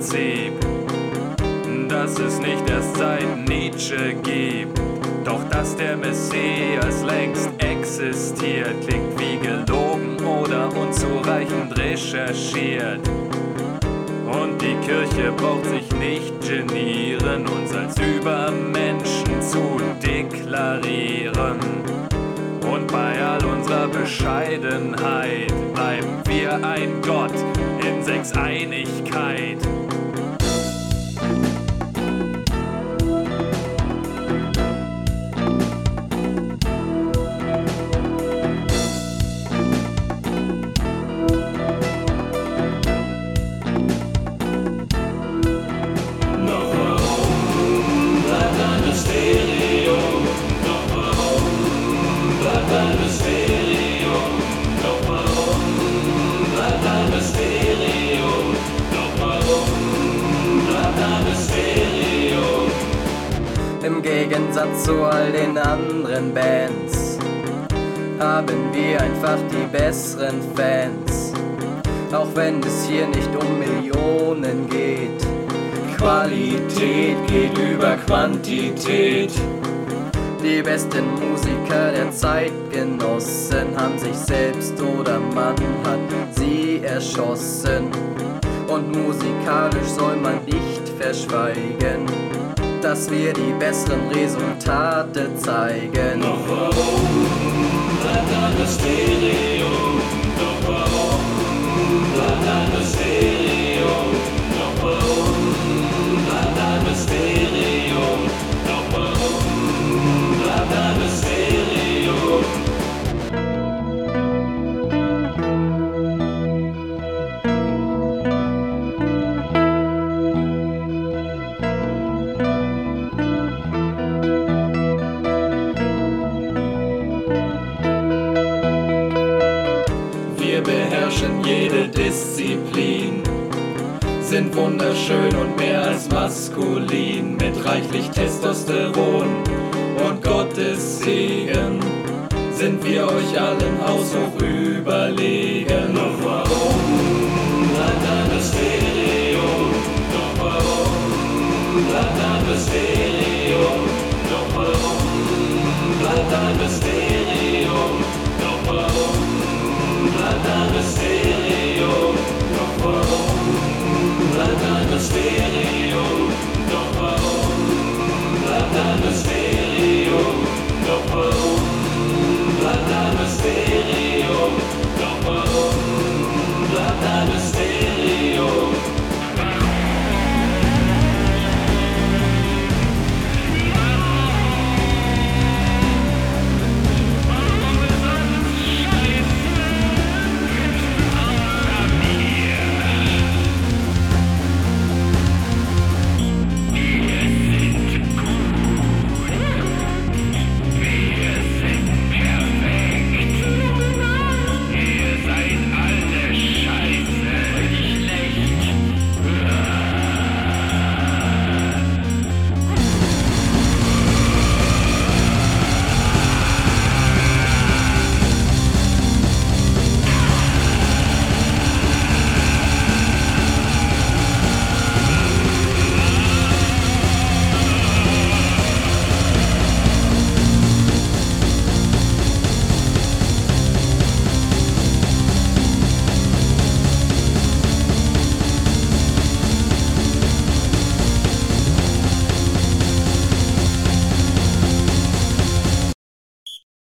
Prinzip, dass es nicht erst seit Nietzsche gibt. Doch dass der Messias längst existiert, klingt wie gelogen oder unzureichend recherchiert. Und die Kirche braucht sich nicht genieren, uns als Übermenschen zu deklarieren. Bei all unserer Bescheidenheit bleiben wir ein Gott in Sechseinigkeit. Im Gegensatz zu all den anderen Bands haben wir einfach die besseren Fans. Auch wenn es hier nicht um Millionen geht. Qualität geht über Quantität. Die besten Musiker der Zeitgenossen haben sich selbst oder man hat sie erschossen. Und musikalisch soll man nicht verschweigen, dass wir die besseren Resultate zeigen. Doch warum bleibt alles Stereo? Beherrschen jede Disziplin, sind wunderschön und mehr als maskulin, mit reichlich Testosteron und Gottes Segen sind wir euch allen haushoch überlegen. Doch warum bleibt alles